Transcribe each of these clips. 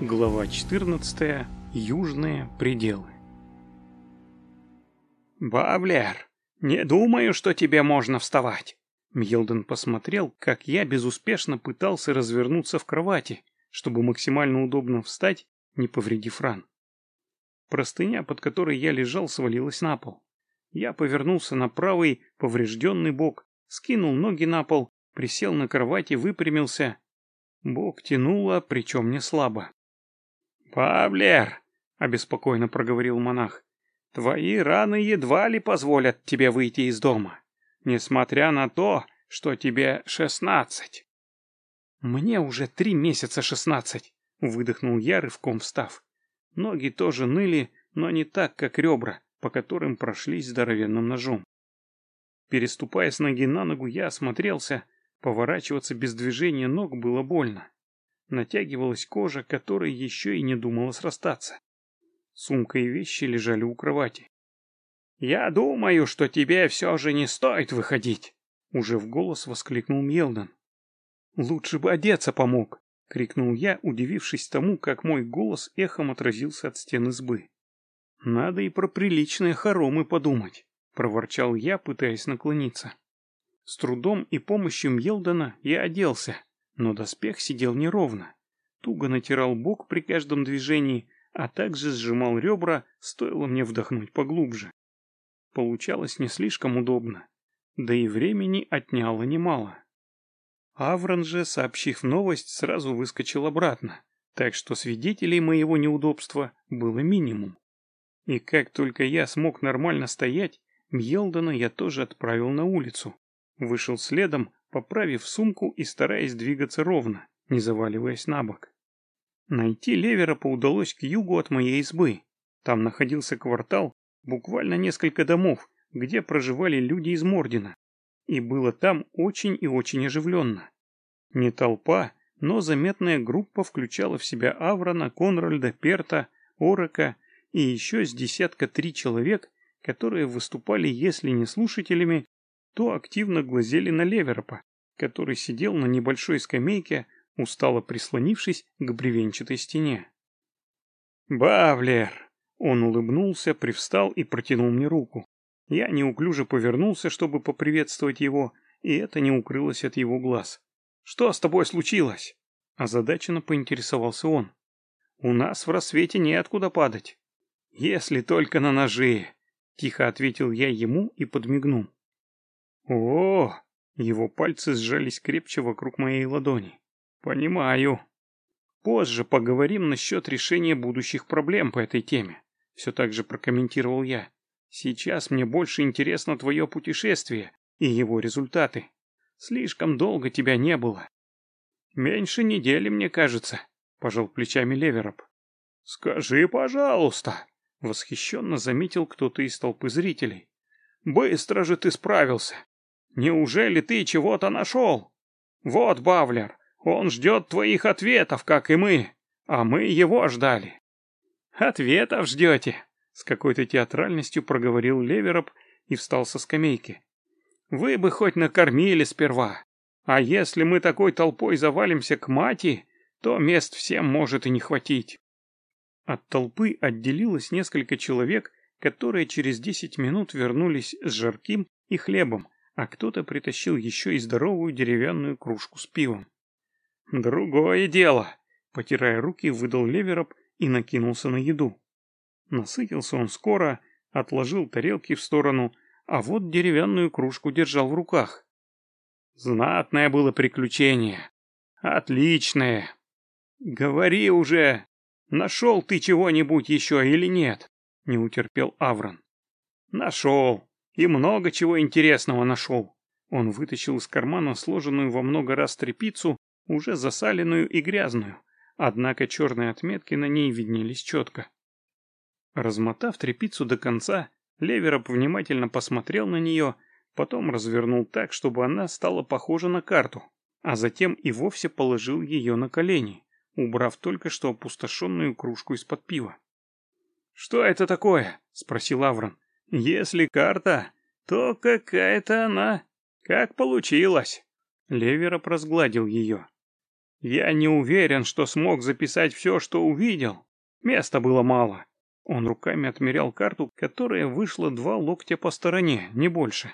Глава 14. Южные пределы. «Бавлер, не думаю, что тебе можно вставать!» Мьелден посмотрел, как я безуспешно пытался развернуться в кровати, чтобы максимально удобно встать, не повредив ран. Простыня, под которой я лежал, свалилась на пол. Я повернулся на правый, поврежденный бок, скинул ноги на пол, присел на кровати, выпрямился. Бок тянуло, причем не слабо. «Павлер!» — обеспокоенно проговорил монах. «Твои раны едва ли позволят тебе выйти из дома, несмотря на то, что тебе шестнадцать». «Мне уже три месяца шестнадцать», — выдохнул я, рывком встав. Ноги тоже ныли, но не так, как ребра, по которым прошлись здоровенным ножом. Переступая с ноги на ногу, я осмотрелся. Поворачиваться без движения ног было больно натягивалась кожа, которая еще и не думала срастаться. Сумка и вещи лежали у кровати. «Я думаю, что тебе все же не стоит выходить!» Уже в голос воскликнул Мелдон. «Лучше бы одеться помог!» — крикнул я, удивившись тому, как мой голос эхом отразился от стен избы. «Надо и про приличные хоромы подумать», — проворчал я, пытаясь наклониться. С трудом и помощью Мьелдона я оделся, но доспех сидел неровно. Туго натирал бок при каждом движении, а также сжимал ребра, стоило мне вдохнуть поглубже. Получалось не слишком удобно, да и времени отняло немало. Аврон же, сообщив новость, сразу выскочил обратно, так что свидетелей моего неудобства было минимум. И как только я смог нормально стоять, Мьелдона я тоже отправил на улицу. Вышел следом, поправив сумку и стараясь двигаться ровно, не заваливаясь на бок. Найти Леверопа удалось к югу от моей избы. Там находился квартал, буквально несколько домов, где проживали люди из Мордина. И было там очень и очень оживленно. Не толпа, но заметная группа включала в себя Аврона, Конральда, Перта, Орока и еще с десятка три человек, которые выступали, если не слушателями, то активно глазели на Леверопа, который сидел на небольшой скамейке, устало прислонившись к бревенчатой стене. «Бавлер!» Он улыбнулся, привстал и протянул мне руку. Я неуклюже повернулся, чтобы поприветствовать его, и это не укрылось от его глаз. «Что с тобой случилось?» Озадаченно поинтересовался он. «У нас в рассвете неоткуда падать». «Если только на ножи», — тихо ответил я ему и подмигнул. «О!» Его пальцы сжались крепче вокруг моей ладони. «Понимаю. Позже поговорим насчет решения будущих проблем по этой теме», все так же прокомментировал я. «Сейчас мне больше интересно твое путешествие и его результаты. Слишком долго тебя не было». «Меньше недели, мне кажется», — пожал плечами Левероп. «Скажи, пожалуйста», — восхищенно заметил кто-то из толпы зрителей. «Быстро же ты справился. Неужели ты чего-то нашел? Вот, Бавлер, он ждет твоих ответов, как и мы, а мы его ждали. Ответов ждете? С какой-то театральностью проговорил Левероп и встал со скамейки. Вы бы хоть накормили сперва. А если мы такой толпой завалимся к мати, то мест всем может и не хватить. От толпы отделилось несколько человек, которые через десять минут вернулись с жарким и хлебом, а кто-то притащил еще и здоровую деревянную кружку с пивом. «Другое дело!» — потирая руки, выдал Левероп и накинулся на еду. Насытился он скоро, отложил тарелки в сторону, а вот деревянную кружку держал в руках. Знатное было приключение. Отличное. Говори уже, нашел ты чего-нибудь еще или нет? Не утерпел Аврон. Нашел. И много чего интересного нашел. Он вытащил из кармана сложенную во много раз тряпицу, уже засаленную и грязную, однако черные отметки на ней виднелись четко. Размотав тряпицу до конца, Левероп внимательно посмотрел на нее, потом развернул так, чтобы она стала похожа на карту, а затем и вовсе положил ее на колени, убрав только что опустошенную кружку из-под пива. «Что это такое?» — спросил Аврон. Если карта, то какая-то она. Как получилось? Левероп разгладил ее. Я не уверен, что смог записать все, что увидел. Места было мало. Он руками отмерял карту, которая вышла два локтя по стороне, не больше.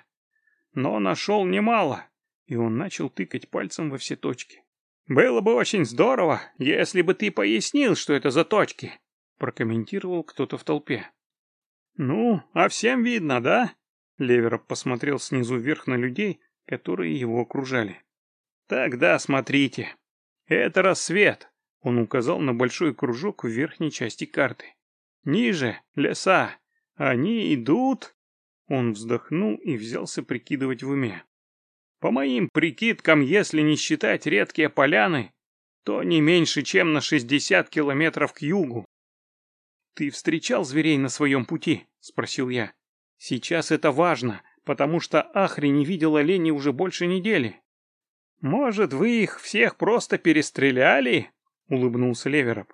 Но нашел немало, и он начал тыкать пальцем во все точки. «Было бы очень здорово, если бы ты пояснил, что это за точки», прокомментировал кто-то в толпе. «Ну, а всем видно, да?» Левероп посмотрел снизу вверх на людей, которые его окружали. «Тогда смотрите. Это рассвет», — он указал на большой кружок в верхней части карты. «Ниже — леса. Они идут...» Он вздохнул и взялся прикидывать в уме. «По моим прикидкам, если не считать редкие поляны, то не меньше, чем на 60 километров к югу. «Ты встречал зверей на своем пути?» — спросил я. «Сейчас это важно, потому что Ахри не видел оленей уже больше недели». «Может, вы их всех просто перестреляли?» — улыбнулся Левероп.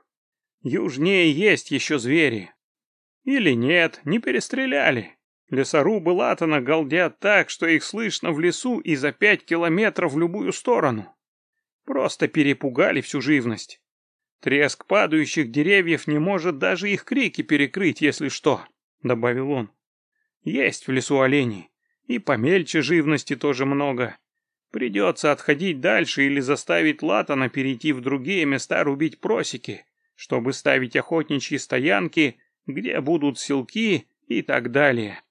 «Южнее есть еще звери». «Или нет, не перестреляли. Лесорубы Латана галдят так, что их слышно в лесу и за пять километров в любую сторону. Просто перепугали всю живность. Треск падающих деревьев не может даже их крики перекрыть, если что», — добавил он. «Есть в лесу олени, и помельче живности тоже много. Придется отходить дальше или заставить Латана перейти в другие места рубить просеки, чтобы ставить охотничьи стоянки, где будут селки и так далее.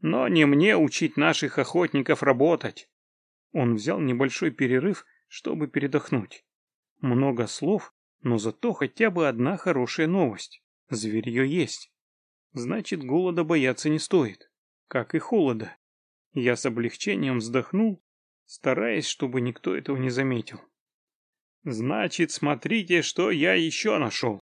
Но не мне учить наших охотников работать». Он взял небольшой перерыв, чтобы передохнуть. Много слов, но зато хотя бы одна хорошая новость. Зверье есть. Значит, голода бояться не стоит. Как и холода. Я с облегчением вздохнул, стараясь, чтобы никто этого не заметил. «Значит, смотрите, что я еще нашел!»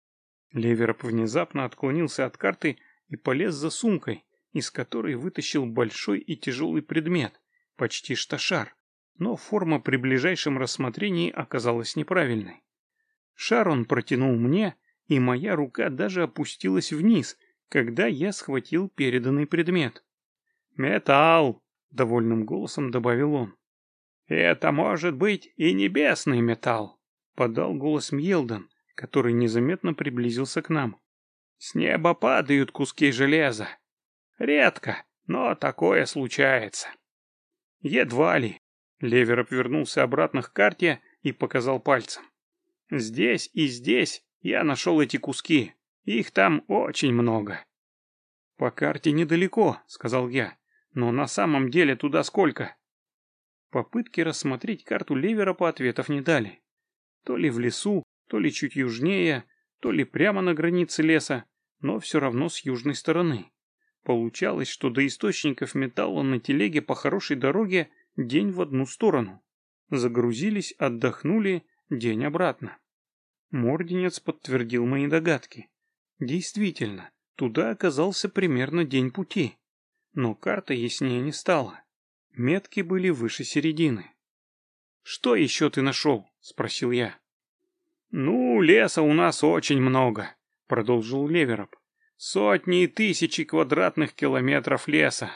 Левероп внезапно отклонился от карты и полез за сумкой, из которой вытащил большой и тяжелый предмет, почти шташар, но форма при ближайшем рассмотрении оказалась неправильной. Шар он протянул мне, и моя рука даже опустилась вниз, когда я схватил переданный предмет. «Металл!» — довольным голосом добавил он. «Это может быть и небесный металл!» — подал голос Мьелден, который незаметно приблизился к нам. «С неба падают куски железа. Редко, но такое случается». «Едва ли», Левер обвернулся обратно к карте и показал пальцем. «Здесь и здесь я нашел эти куски. Их там очень много». «По карте недалеко», — сказал я. «Но на самом деле туда сколько?» Попытки рассмотреть карту Левера по ответов не дали. То ли в лесу, то ли чуть южнее, то ли прямо на границе леса, но все равно с южной стороны. Получалось, что до источников металла на телеге по хорошей дороге день в одну сторону. Загрузились, отдохнули, день обратно. Морденец подтвердил мои догадки. Действительно, туда оказался примерно день пути. Но карта яснее не стала. Метки были выше середины. «Что еще ты нашел?» — спросил я. «Ну, леса у нас очень много», — продолжил Левероп. «Сотни и тысячи квадратных километров леса.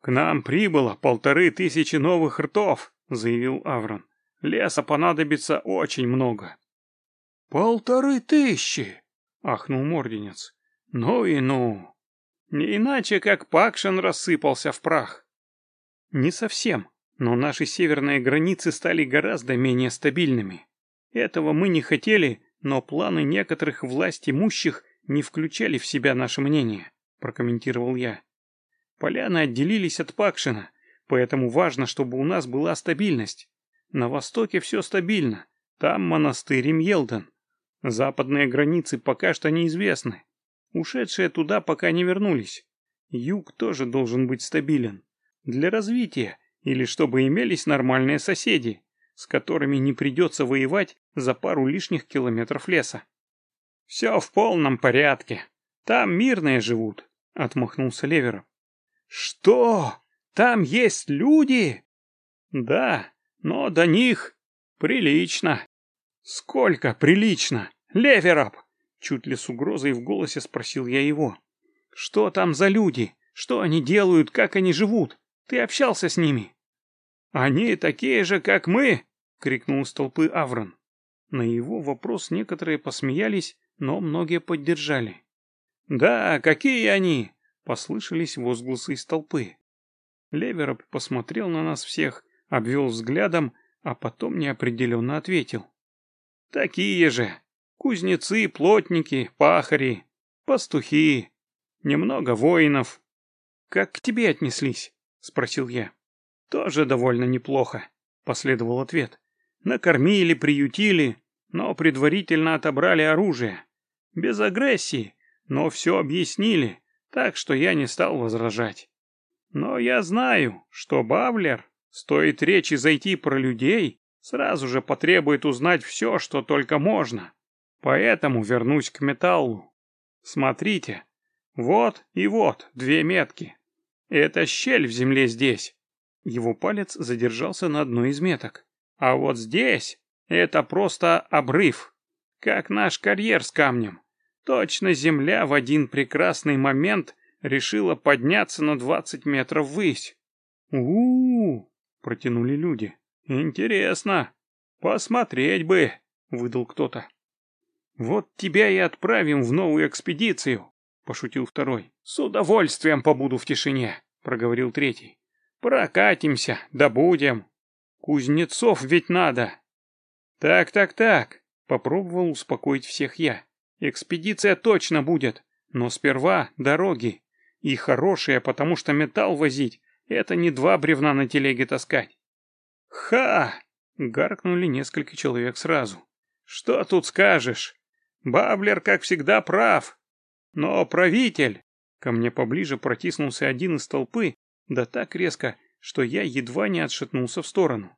«К нам прибыло полторы тысячи новых ртов», — заявил Аврон. «Леса понадобится очень много». «Полторы тысячи!» — ахнул Морденец. «Ну и ну! Не иначе, как Пакшен рассыпался в прах». «Не совсем, но наши северные границы стали гораздо менее стабильными. Этого мы не хотели, но планы некоторых власть имущих не включали в себя наше мнение», — прокомментировал я. Поляны отделились от Пакшина, поэтому важно, чтобы у нас была стабильность. На востоке все стабильно, там монастырь Мьелден. Западные границы пока что неизвестны. Ушедшие туда пока не вернулись. Юг тоже должен быть стабилен. Для развития или чтобы имелись нормальные соседи, с которыми не придется воевать за пару лишних километров леса. «Все в полном порядке. Там мирные живут», — отмахнулся Леверов. «Что? Там есть люди?» «Да, но до них прилично». «Сколько прилично? Левероп!» Чуть ли с угрозой в голосе спросил я его. «Что там за люди? Что они делают? Как они живут? Ты общался с ними?» «Они такие же, как мы. крикнул из толпы Аврон. На его вопрос некоторые посмеялись, но многие поддержали. «Да, какие они!» — послышались возгласы из толпы. Левероп посмотрел на нас всех, обвел взглядом, а потом неопределенно ответил. «Такие же! Кузнецы, плотники, пахари, пастухи, немного воинов». «Как к тебе отнеслись?» — спросил я. «Тоже довольно неплохо», — последовал ответ. «Накормили, приютили, но предварительно отобрали оружие. Без агрессии, но все объяснили, так что я не стал возражать. Но я знаю, что Бавлер, стоит речи зайти про людей, сразу же потребует узнать все, что только можно. Поэтому вернусь к металлу. Смотрите, вот и вот две метки. Это щель в земле здесь. Его палец задержался на одной из меток. А вот здесь это просто обрыв, как наш карьер с камнем. Точно земля в один прекрасный момент решила подняться на двадцать метров ввысь. у протянули люди. «Интересно. Посмотреть бы», — выдал кто-то. «Вот тебя и отправим в новую экспедицию», — пошутил второй. «С удовольствием побуду в тишине», — проговорил третий. «Прокатимся, добудем. Кузнецов ведь надо». «Так, так, так», — попробовал успокоить всех я. «Экспедиция точно будет, но сперва дороги. И хорошие, потому что металл возить — это не два бревна на телеге таскать». «Ха!» — гаркнули несколько человек сразу. «Что тут скажешь? Баблер, как всегда, прав. Но правитель...» Ко мне поближе протиснулся один из толпы, да так резко, что я едва не отшатнулся в сторону.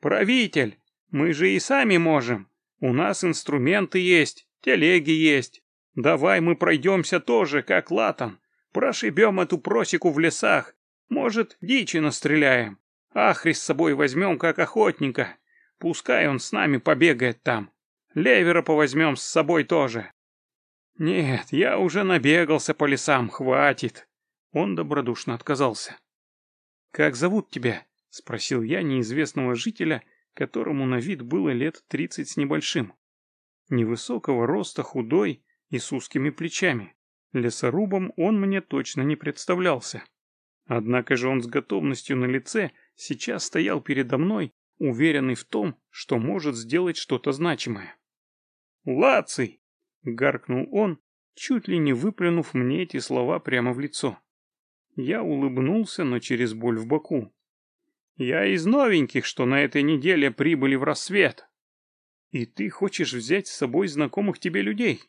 «Правитель, мы же и сами можем. У нас инструменты есть, телеги есть. Давай мы пройдемся тоже, как латан. Прошибем эту просеку в лесах. Может, дичи настреляем. Ахри с собой возьмем, как охотника. Пускай он с нами побегает там. Левера повозьмем с собой тоже. Нет, я уже набегался по лесам, хватит. Он добродушно отказался. «Как зовут тебя?» — спросил я неизвестного жителя, которому на вид было лет тридцать с небольшим. Невысокого роста, худой и с узкими плечами. Лесорубом он мне точно не представлялся. Однако же он с готовностью на лице сейчас стоял передо мной, уверенный в том, что может сделать что-то значимое. «Лаций!» — гаркнул он, чуть ли не выплюнув мне эти слова прямо в лицо. Я улыбнулся, но через боль в боку. Я из новеньких, что на этой неделе прибыли в рассвет. И ты хочешь взять с собой знакомых тебе людей?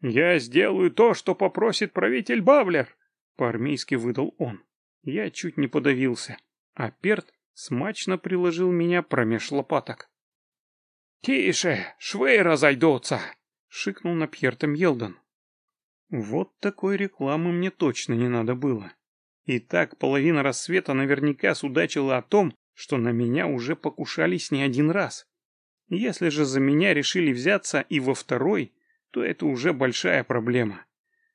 Я сделаю то, что попросит правитель Бавлер, по-армейски выдал он. Я чуть не подавился, а Перт смачно приложил меня промеж лопаток. «Тише, швы разойдутся!» — шикнул на Пьертом Елдон. Вот такой рекламы мне точно не надо было. И так половина рассвета наверняка судачила о том, что на меня уже покушались не один раз. Если же за меня решили взяться и во второй, то это уже большая проблема.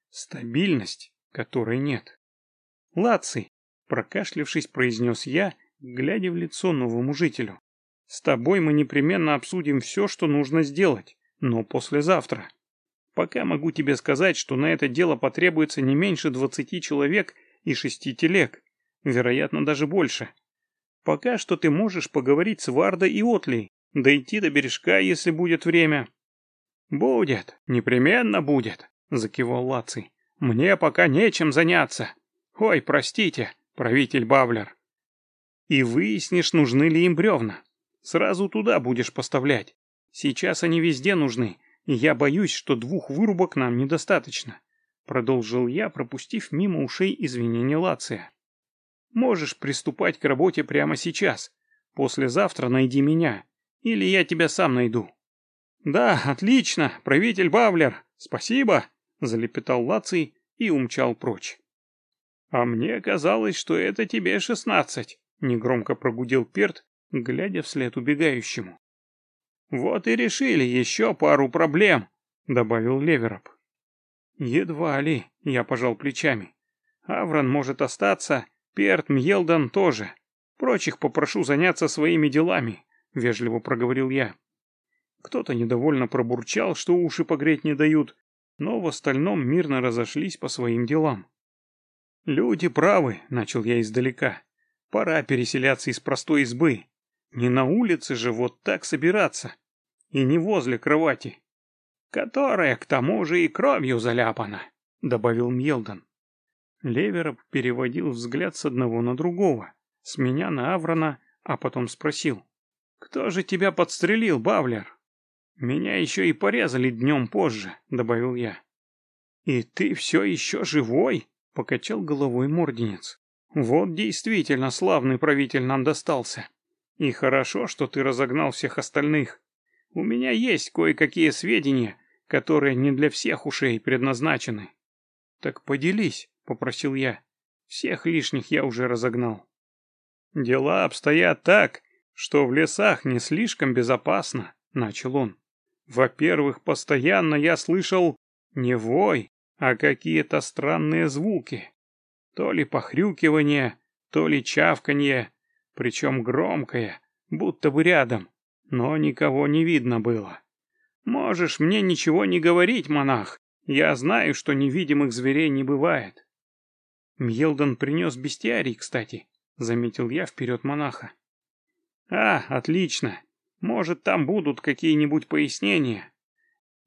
Стабильность, которой нет. Лаций, прокашлявшись, произнес я, глядя в лицо новому жителю. С тобой мы непременно обсудим все, что нужно сделать, но послезавтра. Пока могу тебе сказать, что на это дело потребуется не меньше двадцати человек и шести телег, вероятно, даже больше. Пока что ты можешь поговорить с Вардой и Отлей, дойти до бережка, если будет время. Будет, непременно будет, закивал Лаций. Мне пока нечем заняться. Ой, простите, правитель Бавлер. И выяснишь, нужны ли им бревна. Сразу туда будешь поставлять. Сейчас они везде нужны, и я боюсь, что двух вырубок нам недостаточно. Продолжил я, пропустив мимо ушей извинения Лация. Можешь приступать к работе прямо сейчас. Послезавтра найди меня. Или я тебя сам найду. Да, отлично, правитель Бавлер. Спасибо, залепетал Лаций и умчал прочь. А мне казалось, что это тебе шестнадцать, негромко прогудел Перт, глядя вслед убегающему. Вот и решили еще пару проблем, добавил Левероп. Едва ли, я пожал плечами. Аврон может остаться, Перт Мьелдан тоже. Прочих попрошу заняться своими делами. Вежливо проговорил я. Кто-то недовольно пробурчал, что уши погреть не дают, но в остальном мирно разошлись по своим делам. «Люди правы», — начал я издалека. «Пора переселяться из простой избы. Не на улице же вот так собираться. И не возле кровати. Которая, к тому же, и кровью заляпана», — добавил Мьелдон. Левероп переводил взгляд с одного на другого, с меня на Аврона, а потом спросил. «Кто же тебя подстрелил, Бавлер?» «Меня еще и порезали днем позже», — добавил я. «И ты все еще живой?» — покачал головой морденец. «Вот действительно славный правитель нам достался. И хорошо, что ты разогнал всех остальных. У меня есть кое-какие сведения, которые не для всех ушей предназначены». «Так поделись», — попросил я. «Всех лишних я уже разогнал». «Дела обстоят так, что в лесах не слишком безопасно», — начал он. Во-первых, постоянно я слышал не вой, а какие-то странные звуки. То ли похрюкивание, то ли чавканье, причем громкое, будто бы рядом, но никого не видно было. Можешь мне ничего не говорить, монах, я знаю, что невидимых зверей не бывает. Мьелдон принес бестиарий, кстати, заметил я вперед монаха. А, отлично, может, там будут какие-нибудь пояснения.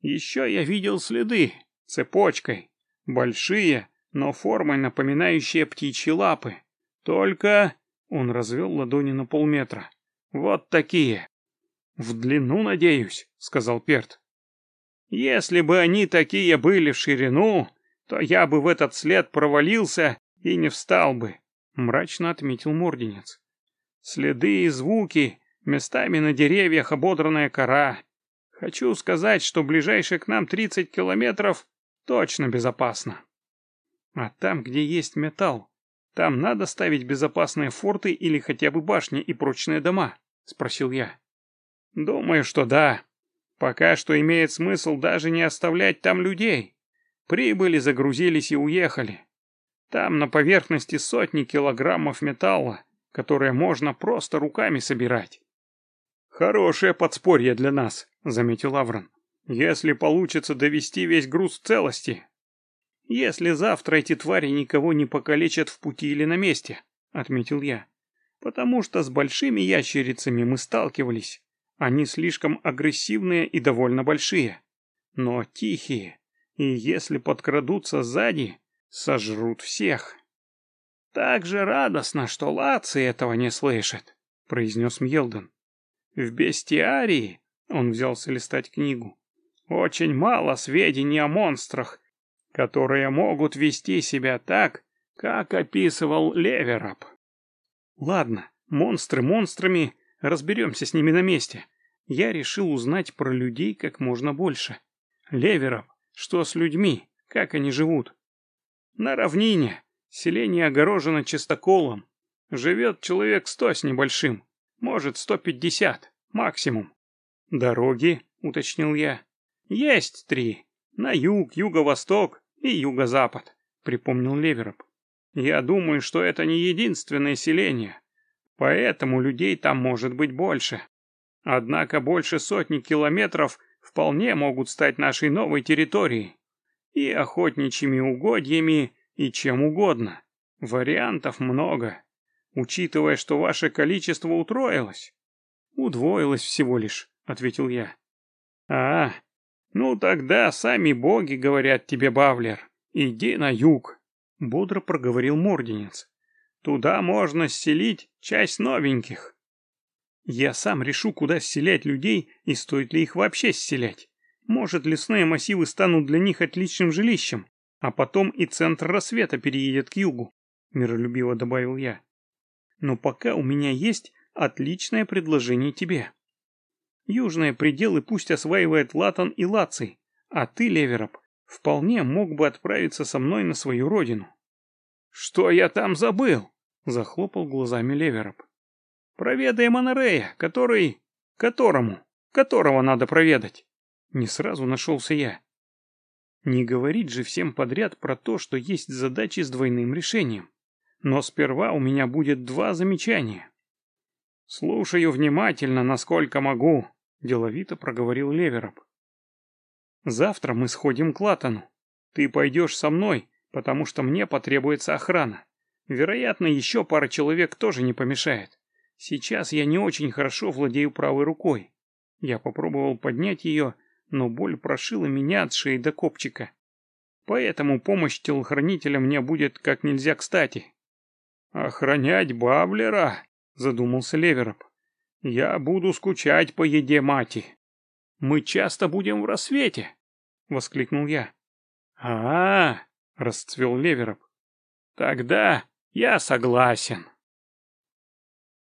Еще я видел следы, цепочкой. Большие, но формой напоминающие птичьи лапы. Только... Он развел ладони на полметра. Вот такие. В длину, надеюсь, сказал Перт. Если бы они такие были в ширину, то я бы в этот след провалился и не встал бы, мрачно отметил Морденец. Следы и звуки Местами на деревьях ободранная кора. Хочу сказать, что ближайшие к нам 30 километров точно безопасно. А там, где есть металл, там надо ставить безопасные форты или хотя бы башни и прочные дома? Спросил я. Думаю, что да. Пока что имеет смысл даже не оставлять там людей. Прибыли, загрузились и уехали. Там на поверхности сотни килограммов металла, которые можно просто руками собирать. «Хорошее подспорье для нас», — заметил Аврон. «Если получится довести весь груз в целости». «Если завтра эти твари никого не покалечат в пути или на месте», — отметил я. «Потому что с большими ящерицами мы сталкивались. Они слишком агрессивные и довольно большие. Но тихие, и если подкрадутся сзади, сожрут всех». «Так же радостно, что Лаци этого не слышит», — произнес Мьелден. В бестиарии, он взялся листать книгу, очень мало сведений о монстрах, которые могут вести себя так, как описывал Леверап. Ладно, монстры монстрами, разберемся с ними на месте. Я решил узнать про людей как можно больше. Леверап, что с людьми, как они живут? На равнине, селение огорожено чистоколом. Живет человек сто с небольшим. Может, сто пятьдесят, максимум. Дороги, уточнил я. Есть три. На юг, юго-восток и юго-запад, припомнил Левероп. Я думаю, что это не единственное селение. Поэтому людей там может быть больше. Однако больше сотни километров вполне могут стать нашей новой территорией. И охотничьими угодьями, и чем угодно. Вариантов много учитывая, что ваше количество утроилось. Удвоилось всего лишь, ответил я. А, ну тогда сами боги говорят тебе, Бавлер, иди на юг, бодро проговорил Морденец. Туда можно селить часть новеньких. Я сам решу, куда селять людей и стоит ли их вообще селять. Может, лесные массивы станут для них отличным жилищем, а потом и центр рассвета переедет к югу, миролюбиво добавил я. Но пока у меня есть отличное предложение тебе. Южные пределы пусть осваивает Латан и Лаций, а ты, Левероп, вполне мог бы отправиться со мной на свою родину. Что я там забыл? Захлопал глазами Левероп. Проведай Монорея, который... Которому? Которого надо проведать? Не сразу нашелся я. Не говорить же всем подряд про то, что есть задачи с двойным решением. Но сперва у меня будет два замечания. Слушаю внимательно, насколько могу, деловито проговорил Левероп. Завтра мы сходим к Латану. Ты пойдешь со мной, потому что мне потребуется охрана. Вероятно, еще пара человек тоже не помешает. Сейчас я не очень хорошо владею правой рукой. Я попробовал поднять ее, но боль прошила меня от шеи до копчика. Поэтому помощь телохранителя мне будет как нельзя кстати. «Охранять Баблера?» — задумался Левероп. «Я буду скучать по еде мати. Мы часто будем в рассвете!» — воскликнул я. а, расцвел Левероп. «Тогда я согласен».